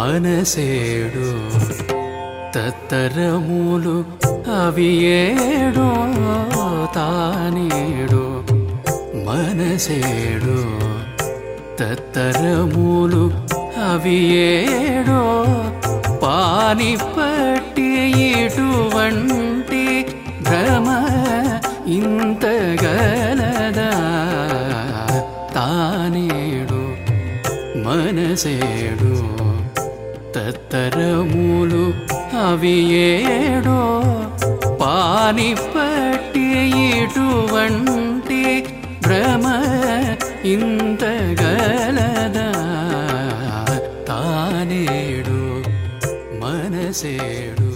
మనసేడు తత్తరములు అవి ఏడు తానేడు. మనసేడు తత్తరములు అవి ఏడో పాని పట్టి ఇటువంటి భ్రమ ఇంతగలదా? తానేడు మనసేడు. తత్తరములు అవి ఏడో పాని పట్టి ఇటువంటి భ్రమ ఇంత గలదా తానేడు మనసేడు.